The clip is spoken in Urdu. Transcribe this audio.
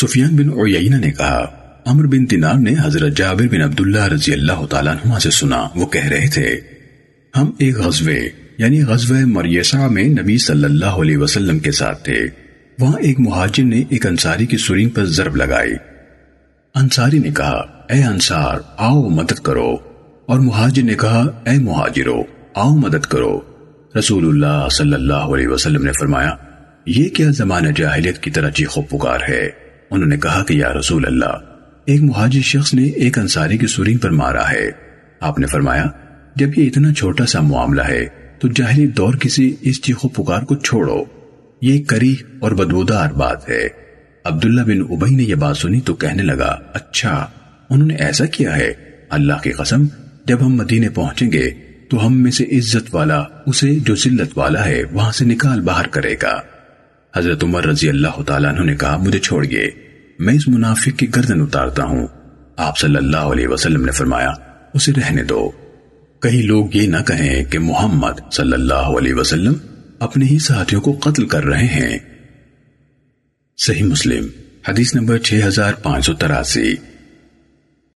سفیان بن عیینہ نے کہا عمر بن تنار نے حضرت جابر بن عبداللہ رضی اللہ تعالیٰ عنہ سے سنا، وہ کہہ رہے تھے، ہم ایک غزوے یعنی غزوہ مریسہ میں نبی صلی اللہ علیہ وسلم کے ساتھ تھے۔ وہاں ایک مہاجر نے ایک انصاری کی سرین پر ضرب لگائی۔ انصاری نے کہا، اے انصار، آؤ مدد کرو۔ اور مہاجر نے کہا، اے مہاجرو، آؤ مدد کرو۔ رسول اللہ صلی اللہ علیہ وسلم نے فرمایا، یہ کیا زمانہ جاہلیت کی طرح چیخ و پکار ہے؟ انہوں نے کہا کہ یا رسول اللہ، ایک مہاجر شخص نے ایک انصاری کی سورین پر مارا ہے۔ آپ نے فرمایا، جب یہ اتنا چھوٹا سا معاملہ ہے، تو جاہلی دور کسی اس چیخ و پکار کو چھوڑو۔ یہ کری اور بدبودار بات ہے۔ عبداللہ بن ابئی نے یہ بات سنی تو کہنے لگا اچھا انہوں نے ایسا کیا ہے؟ اللہ کی قسم، جب ہم مدینے پہنچیں گے، تو ہم میں سے عزت والا، اسے جو ذلت والا ہے، وہاں سے نکال باہر کرے گا۔ حضرت عمر رضی اللہ تعالیٰ عنہ نے کہا، مجھے چھوڑیے۔ میں اس منافق کی گردن اتارتا ہوں۔ آپ صلی اللہ علیہ وسلم نے فرمایا، اسے رہنے دو۔ کہیں لوگ یہ نہ کہیں کہ محمد صلی اللہ علیہ وسلم اپنے ہی ساتھیوں کو قتل کر رہے ہیں۔ صحیح مسلم، حدیث نمبر 6583